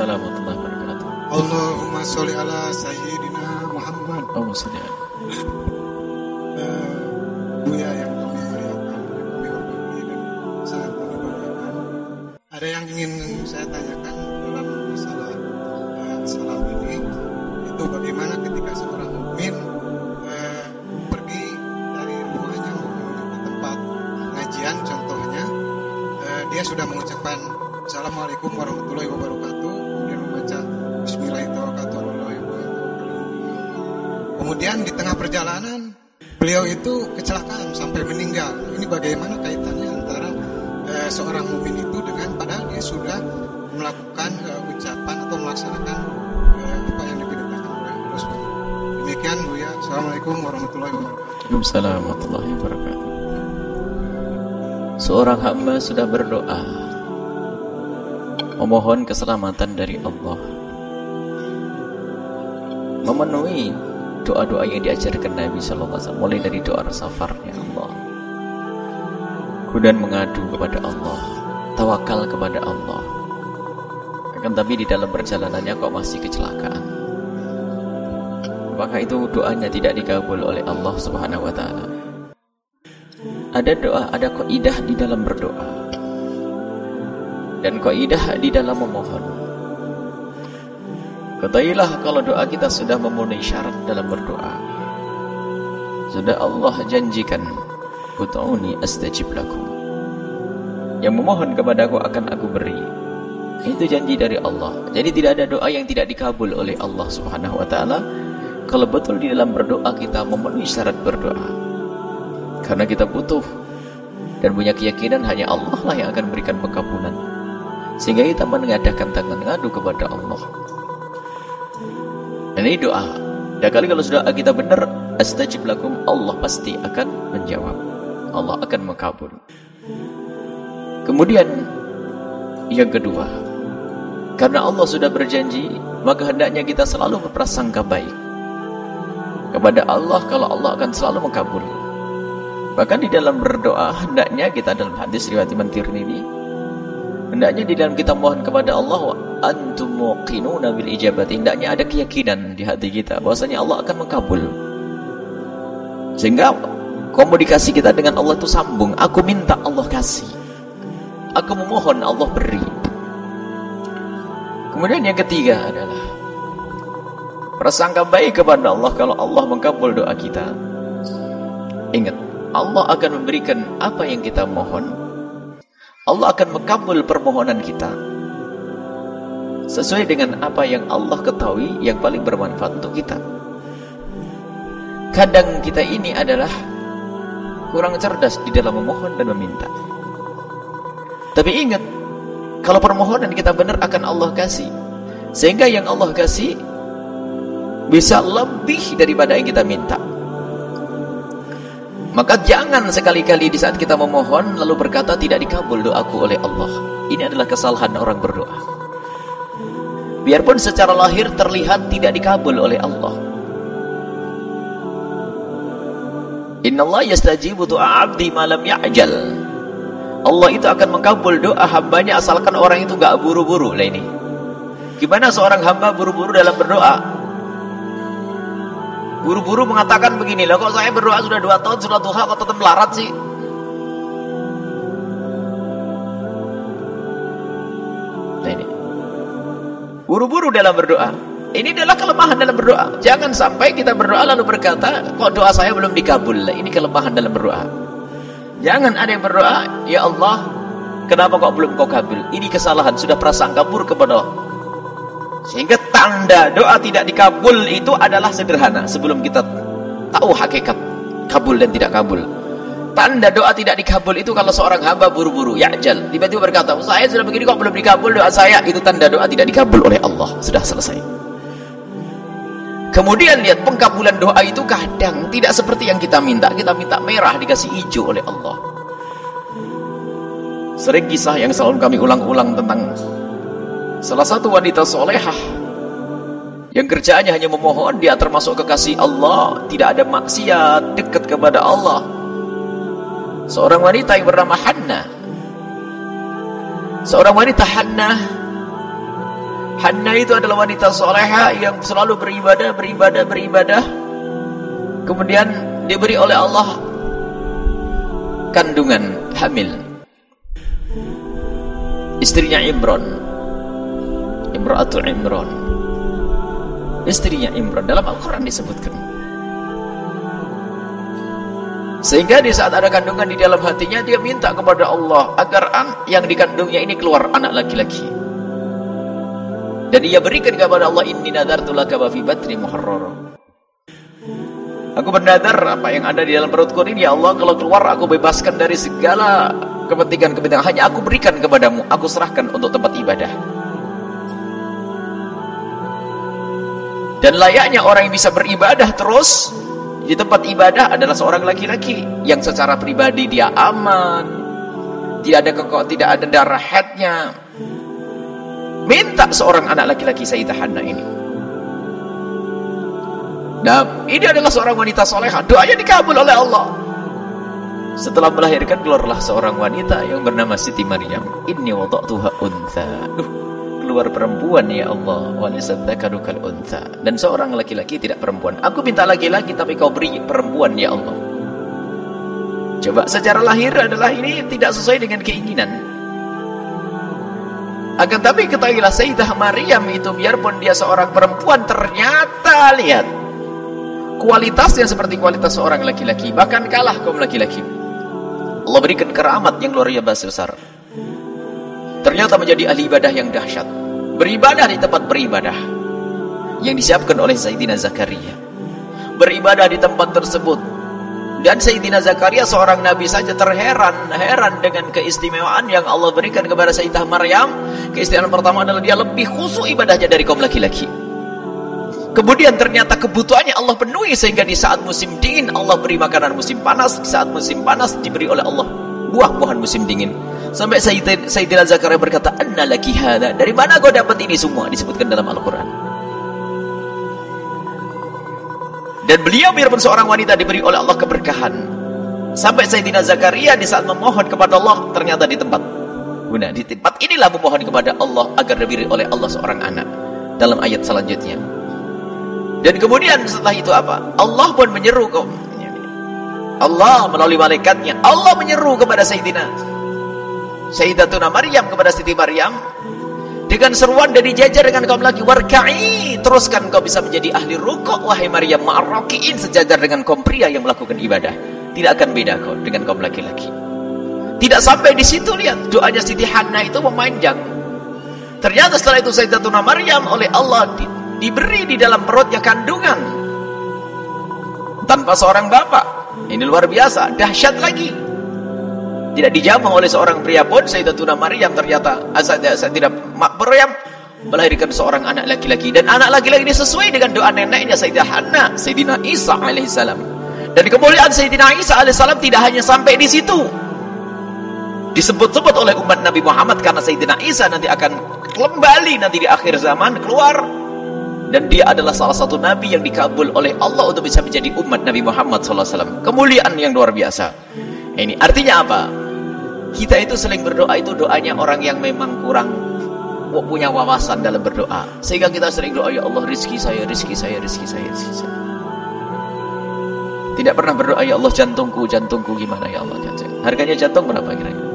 Waalaikumsalam warahmatullahi wabarakatuh. Allahumma sholli ala sayyidina Muhammad. Allahumma sholli ala. Eh, Buya yang kami muliakan, kami hormati dan sangat kami banggakan. Ada yang ingin saya tanyakan dalam masalah eh, salam ini itu bagaimana ketika seorang mukmin eh, pergi dari rumahnya menuju ke tempat pengajian contohnya dia sudah mengucapkan Assalamualaikum warahmatullahi wabarakatuh kemudian di tengah perjalanan beliau itu kecelakaan sampai meninggal ini bagaimana kaitannya antara eh, seorang mukmin itu dengan padahal dia sudah melakukan eh, ucapan atau melaksanakan eh, apa yang diperintahkan oleh Allah. Demikian Bu ya. Assalamualaikum warahmatullahi wabarakatuh. Waalaikumsalam warahmatullahi wabarakatuh. Seorang hamba sudah berdoa memohon keselamatan dari Allah. Memenuhi doa-doa yang diajarkan Nabi sallallahu alaihi wasallam mulai dari doa safar ya Allah. Kemudian mengadu kepada Allah, tawakal kepada Allah. Akan tapi di dalam perjalanannya kok masih kecelakaan. Maka itu doanya tidak dikabul oleh Allah Subhanahu wa taala. Ada doa, ada kaidah di dalam berdoa. Dan kaidah di dalam memohon. Ketahuilah kalau doa kita sudah memenuhi syarat dalam berdoa. Sudah Allah janjikan, "Ud'uni astajib lakum." Yang memohon kepadaku akan aku beri. Itu janji dari Allah. Jadi tidak ada doa yang tidak dikabul oleh Allah Subhanahu wa taala kalau betul di dalam berdoa kita memenuhi syarat berdoa. Karena kita butuh dan punya keyakinan hanya Allah lah yang akan berikan pengabulan. Sehingga kita mengadakan tangan ngadu kepada Allah. Dan ini doa. Dan kali kalau sudah kita benar, astajib lakum, Allah pasti akan menjawab. Allah akan mengkabul. Kemudian yang kedua, karena Allah sudah berjanji, maka hendaknya kita selalu berprasangka baik kepada Allah kalau Allah akan selalu mengkabul. Bahkan di dalam berdoa hendaknya kita dalam hadis riwayat Imam Tirmidzi hendaknya di dalam kita mohon kepada Allah antum muqinuna bil ijabati hendaknya ada keyakinan di hati kita bahwasanya Allah akan mengkabul. Sehingga komunikasi kita dengan Allah itu sambung. Aku minta Allah kasih. Aku memohon Allah beri. Kemudian yang ketiga adalah Prasangka baik kepada Allah kalau Allah mengkabul doa kita. Ingat, Allah akan memberikan apa yang kita mohon. Allah akan mengkabul permohonan kita. Sesuai dengan apa yang Allah ketahui yang paling bermanfaat untuk kita. Kadang kita ini adalah kurang cerdas di dalam memohon dan meminta. Tapi ingat, kalau permohonan kita benar akan Allah kasih. Sehingga yang Allah kasih bisa lebih daripada yang kita minta. Maka jangan sekali-kali di saat kita memohon lalu berkata tidak dikabul doaku oleh Allah. Ini adalah kesalahan orang berdoa. Biarpun secara lahir terlihat tidak dikabul oleh Allah. Inna Allah yastajibu doa abdi malam ya'jal. Allah itu akan mengkabul doa hambanya asalkan orang itu gak buru-buru lah ini. Gimana seorang hamba buru-buru dalam berdoa? Buru-buru mengatakan begini lah, kok saya berdoa sudah dua tahun sudah duha kok tetap melarat sih? Nah ini. Buru-buru dalam berdoa. Ini adalah kelemahan dalam berdoa. Jangan sampai kita berdoa lalu berkata, kok doa saya belum dikabul. Ini kelemahan dalam berdoa. Jangan ada yang berdoa, ya Allah, kenapa kok belum kau kabul? Ini kesalahan, sudah prasangka buruk kepada Allah. Sehingga tanda doa tidak dikabul itu adalah sederhana sebelum kita tahu hakikat kabul dan tidak kabul. Tanda doa tidak dikabul itu kalau seorang hamba buru-buru, ya'jal, tiba-tiba berkata, "Saya sudah begini kok belum dikabul doa saya." Itu tanda doa tidak dikabul oleh Allah. Sudah selesai. Kemudian lihat pengkabulan doa itu kadang tidak seperti yang kita minta. Kita minta merah dikasih hijau oleh Allah. Sering kisah yang selalu kami ulang-ulang tentang Salah satu wanita solehah yang kerjaannya hanya memohon, dia termasuk kekasih Allah, tidak ada maksiat, dekat kepada Allah. Seorang wanita yang bernama Hanna. Seorang wanita Hanna Hanna itu adalah wanita soleha yang selalu beribadah, beribadah, beribadah. Kemudian diberi oleh Allah kandungan hamil. Istrinya Imran. Imra'atu Imran. Istrinya Imran dalam Al-Quran disebutkan. Sehingga di saat ada kandungan di dalam hatinya dia minta kepada Allah agar yang dikandungnya ini keluar anak laki-laki. Dan ia berikan kepada Allah inni nadartu fi batni. Aku bernadar apa yang ada di dalam perutku ini ya Allah kalau keluar aku bebaskan dari segala kepentingan-kepentingan hanya aku berikan kepadamu, aku serahkan untuk tempat ibadah. Dan layaknya orang yang bisa beribadah terus di tempat ibadah adalah seorang laki-laki yang secara pribadi dia aman, tidak ada kekok, tidak ada darah headnya, Minta seorang anak laki-laki Sayyidah Hanna ini. Nah, ini adalah seorang wanita soleha. Doanya dikabul oleh Allah. Setelah melahirkan keluarlah seorang wanita yang bernama Siti Maryam. Inni wada'tuha untha. Keluar perempuan ya Allah. Dan seorang laki-laki tidak perempuan. Aku minta laki-laki tapi kau beri perempuan ya Allah. Coba secara lahir adalah ini tidak sesuai dengan keinginan. Akan tapi ketahuilah Sayyidah Maryam itu biarpun dia seorang perempuan ternyata lihat kualitasnya seperti kualitas seorang laki-laki bahkan kalah kaum laki-laki. Allah berikan keramat yang luar biasa besar. Ternyata menjadi ahli ibadah yang dahsyat. Beribadah di tempat beribadah yang disiapkan oleh Sayyidina Zakaria. Beribadah di tempat tersebut dan Sayyidina Zakaria seorang nabi saja terheran heran dengan keistimewaan yang Allah berikan kepada Sayyidah Maryam. Keistimewaan pertama adalah dia lebih khusyuk ibadahnya dari kaum laki-laki. Kemudian ternyata kebutuhannya Allah penuhi sehingga di saat musim dingin Allah beri makanan musim panas, di saat musim panas diberi oleh Allah buah-buahan musim dingin. Sampai Sayyidina Zakaria berkata, "Anna laki hada?" Dari mana kau dapat ini semua? Disebutkan dalam Al-Qur'an. Dan beliau biarpun seorang wanita diberi oleh Allah keberkahan. Sampai Sayyidina Zakaria di saat memohon kepada Allah ternyata di tempat guna di tempat inilah memohon kepada Allah agar diberi oleh Allah seorang anak dalam ayat selanjutnya. Dan kemudian setelah itu apa? Allah pun menyeru kau. Allah melalui malaikatnya Allah menyeru kepada Sayyidina Sayyidatuna Maryam kepada Siti Maryam. Dengan seruan dari jajar dengan kaum laki warka'i teruskan kau bisa menjadi ahli rukuk wahai Maryam ma'arraki'in sejajar dengan kaum pria yang melakukan ibadah. Tidak akan beda kau dengan kaum laki-laki tidak sampai di situ lihat doanya Siti Hanna itu memanjang. Ternyata setelah itu Sayyidatuna Maryam oleh Allah di, diberi di dalam perutnya kandungan. Tanpa seorang bapak. Ini luar biasa dahsyat lagi tidak dijamah oleh seorang pria pun Sayyidatuna Maryam ternyata asal tidak Maryam melahirkan seorang anak laki-laki. Dan anak laki-laki ini sesuai dengan doa neneknya Sayyidah Hanna Sayyidina Isa alaihissalam dan kemuliaan Sayyidina Isa alaihissalam tidak hanya sampai di situ. Disebut-sebut oleh umat Nabi Muhammad karena Sayyidina Isa nanti akan kembali nanti di akhir zaman keluar. Dan dia adalah salah satu nabi yang dikabul oleh Allah untuk bisa menjadi umat Nabi Muhammad SAW kemuliaan yang luar biasa. Ini artinya apa kita itu sering berdoa itu doanya orang yang memang kurang punya wawasan dalam berdoa. Sehingga kita sering doa, ya Allah rizki saya, rizki saya, rizki saya, rizki saya. Tidak pernah berdoa, ya Allah jantungku, jantungku gimana ya Allah. Harganya jantung berapa kira-kira?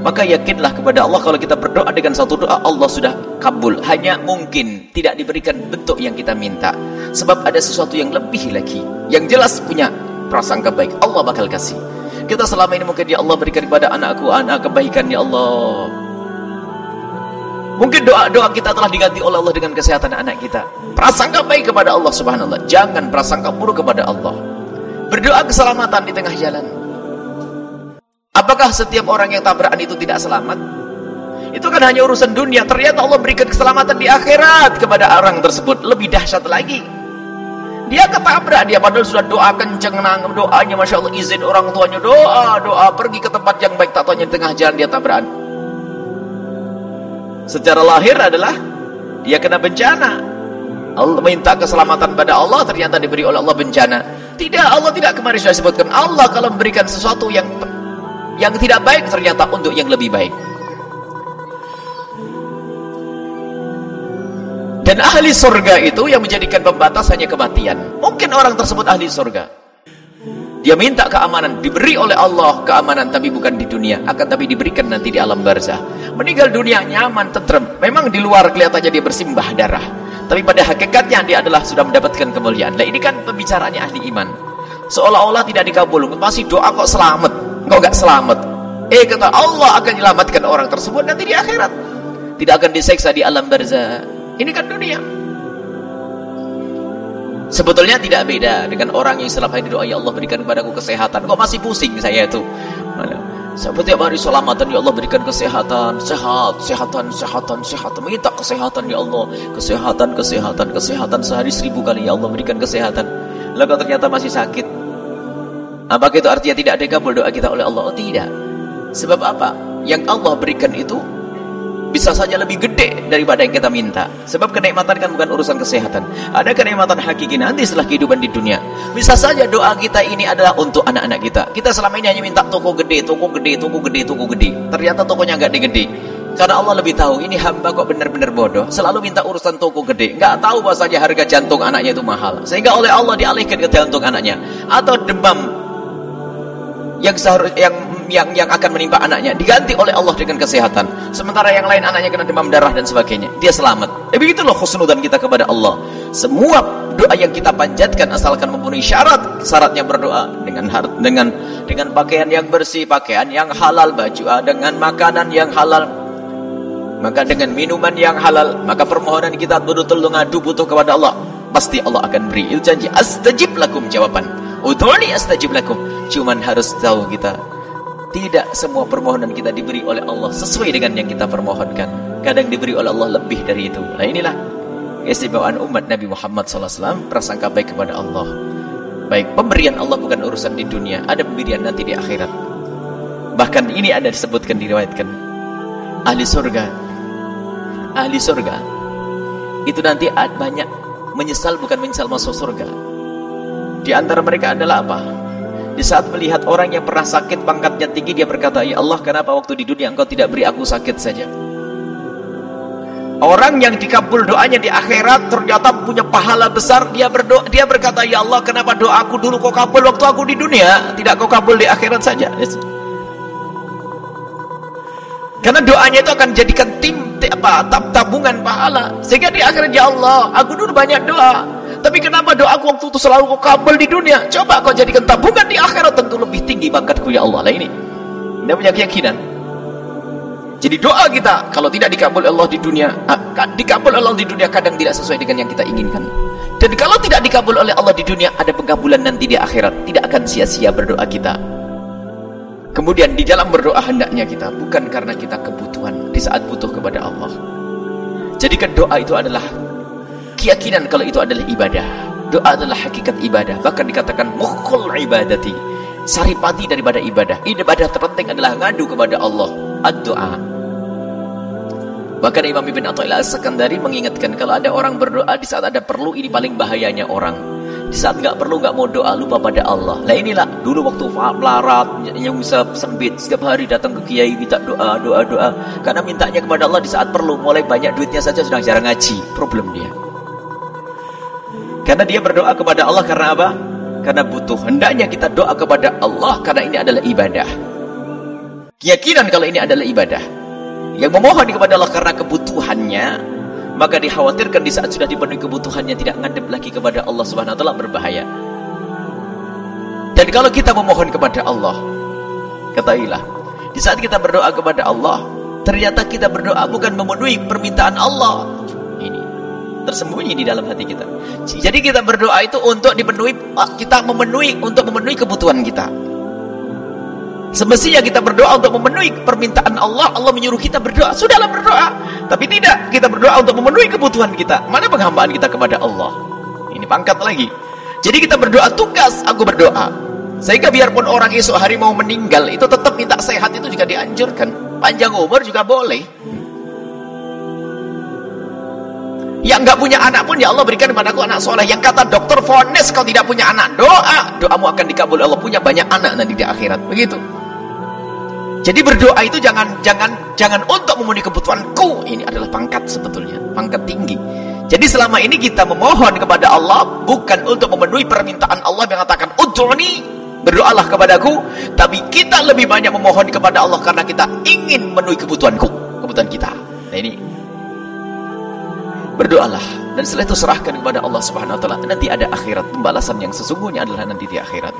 Maka yakinlah kepada Allah kalau kita berdoa dengan satu doa, Allah sudah kabul. Hanya mungkin tidak diberikan bentuk yang kita minta. Sebab ada sesuatu yang lebih lagi. Yang jelas punya prasangka baik. Allah bakal kasih. Kita selama ini mungkin ya Allah berikan kepada anakku anak kebaikan ya Allah. Mungkin doa-doa kita telah diganti oleh Allah dengan kesehatan anak kita. Prasangka baik kepada Allah Subhanallah. Jangan prasangka buruk kepada Allah. Berdoa keselamatan di tengah jalan. Apakah setiap orang yang tabrakan itu tidak selamat? Itu kan hanya urusan dunia. Ternyata Allah berikan keselamatan di akhirat kepada orang tersebut. Lebih dahsyat lagi. Dia ketabrak dia padahal sudah doa kenceng nang doanya Masya Allah izin orang tuanya doa doa pergi ke tempat yang baik tak di tengah jalan dia tabrakan. Secara lahir adalah dia kena bencana. Allah minta keselamatan pada Allah ternyata diberi oleh Allah bencana. Tidak Allah tidak kemarin sudah sebutkan Allah kalau memberikan sesuatu yang yang tidak baik ternyata untuk yang lebih baik. Dan ahli surga itu yang menjadikan pembatas hanya kematian. Mungkin orang tersebut ahli surga. Dia minta keamanan, diberi oleh Allah keamanan tapi bukan di dunia, akan tapi diberikan nanti di alam barzah. Meninggal dunia nyaman, tentrem. Memang di luar kelihatannya dia bersimbah darah, tapi pada hakikatnya dia adalah sudah mendapatkan kemuliaan. Nah, ini kan pembicaraannya ahli iman. Seolah-olah tidak dikabul, masih doa kok selamat, kok gak selamat. Eh kata Allah akan menyelamatkan orang tersebut nanti di akhirat. Tidak akan diseksa di alam barzah. Ini kan dunia. Sebetulnya tidak beda dengan orang yang selama ini doa ya Allah berikan kepadaku kesehatan. Kok masih pusing saya itu? Seperti hari selamatan ya Allah berikan kesehatan, sehat, sehatan, sehatan, sehatan. Minta kesehatan ya Allah, kesehatan, kesehatan, kesehatan sehari seribu kali ya Allah berikan kesehatan. Lalu ternyata masih sakit. Apakah itu artinya tidak ada kabul doa kita oleh Allah? Oh tidak. Sebab apa? Yang Allah berikan itu bisa saja lebih gede daripada yang kita minta. Sebab kenikmatan kan bukan urusan kesehatan. Ada kenikmatan hakiki nanti setelah kehidupan di dunia. Bisa saja doa kita ini adalah untuk anak-anak kita. Kita selama ini hanya minta toko gede, toko gede, toko gede, toko gede. Ternyata tokonya nggak gede. Karena Allah lebih tahu, ini hamba kok benar-benar bodoh. Selalu minta urusan toko gede. Nggak tahu bahasanya harga jantung anaknya itu mahal. Sehingga oleh Allah dialihkan ke jantung anaknya. Atau demam yang seharus yang yang yang akan menimpa anaknya. Diganti oleh Allah dengan kesehatan. Sementara yang lain anaknya kena demam darah dan sebagainya. Dia selamat. Eh begitulah khusnudan kita kepada Allah. Semua doa yang kita panjatkan asalkan memenuhi syarat. Syaratnya berdoa dengan dengan dengan pakaian yang bersih pakaian yang halal baju ah, dengan makanan yang halal maka dengan minuman yang halal maka permohonan kita betul-betul mengadu butuh kepada Allah. Pasti Allah akan beri itu janji. Astajib lakum jawaban. Udhuni astajib lakum. Cuman harus tahu kita tidak semua permohonan kita diberi oleh Allah sesuai dengan yang kita permohonkan. Kadang diberi oleh Allah lebih dari itu. Nah inilah keistimewaan umat Nabi Muhammad SAW prasangka baik kepada Allah. Baik, pemberian Allah bukan urusan di dunia, ada pemberian nanti di akhirat. Bahkan ini ada disebutkan diriwayatkan ahli surga. Ahli surga itu nanti banyak menyesal bukan menyesal masuk surga di antara mereka adalah apa? Di saat melihat orang yang pernah sakit pangkatnya tinggi dia berkata, "Ya Allah, kenapa waktu di dunia Engkau tidak beri aku sakit saja?" Orang yang dikabul doanya di akhirat ternyata punya pahala besar, dia berdoa, dia berkata, "Ya Allah, kenapa doaku dulu kau kabul waktu aku di dunia, tidak kau kabul di akhirat saja?" Karena doanya itu akan jadikan tim apa tabungan pahala. Sehingga di akhirat ya Allah, aku dulu banyak doa, tapi kenapa doaku waktu itu selalu kau kabul di dunia? Coba kau jadikan tabungan di akhirat tentu lebih tinggi bangkatku ya Allah. Lah ini. Dia punya keyakinan. Jadi doa kita kalau tidak dikabul Allah di dunia, ah, dikabul Allah di dunia kadang tidak sesuai dengan yang kita inginkan. Dan kalau tidak dikabul oleh Allah di dunia, ada pengkabulan nanti di akhirat. Tidak akan sia-sia berdoa kita. Kemudian di dalam berdoa hendaknya kita bukan karena kita kebutuhan di saat butuh kepada Allah. Jadikan doa itu adalah keyakinan kalau itu adalah ibadah. Doa adalah hakikat ibadah. Bahkan dikatakan mukhul ibadati. Saripati daripada ibadah. Ibadah terpenting adalah ngadu kepada Allah. Ad-doa. Bahkan Imam Ibn Atta'illah Sekandari mengingatkan kalau ada orang berdoa di saat ada perlu ini paling bahayanya orang. Di saat nggak perlu nggak mau doa lupa pada Allah. Nah inilah dulu waktu melarat yang bisa sempit setiap hari datang ke kiai minta doa doa doa karena mintanya kepada Allah di saat perlu mulai banyak duitnya saja sudah jarang ngaji problem dia. Karena dia berdoa kepada Allah karena apa? Karena butuh. Hendaknya kita doa kepada Allah karena ini adalah ibadah. Keyakinan kalau ini adalah ibadah. Yang memohon kepada Allah karena kebutuhannya, maka dikhawatirkan di saat sudah dipenuhi kebutuhannya tidak ngadep lagi kepada Allah Subhanahu wa taala berbahaya. Dan kalau kita memohon kepada Allah, ketahuilah, di saat kita berdoa kepada Allah, ternyata kita berdoa bukan memenuhi permintaan Allah. Tersembunyi di dalam hati kita. Jadi kita berdoa itu untuk dipenuhi ah, kita memenuhi untuk memenuhi kebutuhan kita. Semestinya kita berdoa untuk memenuhi permintaan Allah, Allah menyuruh kita berdoa. Sudahlah berdoa. Tapi tidak, kita berdoa untuk memenuhi kebutuhan kita. Mana penghambaan kita kepada Allah? Ini pangkat lagi. Jadi kita berdoa tugas, aku berdoa. Sehingga biarpun orang esok hari mau meninggal, itu tetap minta sehat itu juga dianjurkan. Panjang umur juga boleh. Yang nggak punya anak pun ya Allah berikan kepadaku anak soleh. Yang kata dokter Fones kalau tidak punya anak doa, doamu akan dikabul Allah punya banyak anak nanti di akhirat. Begitu. Jadi berdoa itu jangan jangan jangan untuk memenuhi kebutuhanku. Ini adalah pangkat sebetulnya, pangkat tinggi. Jadi selama ini kita memohon kepada Allah bukan untuk memenuhi permintaan Allah yang mengatakan ud'uni berdoalah kepadaku tapi kita lebih banyak memohon kepada Allah karena kita ingin memenuhi kebutuhanku kebutuhan kita nah ini berdoalah. Dan setelah itu serahkan kepada Allah Subhanahu wa taala. Nanti ada akhirat. Pembalasan yang sesungguhnya adalah nanti di akhirat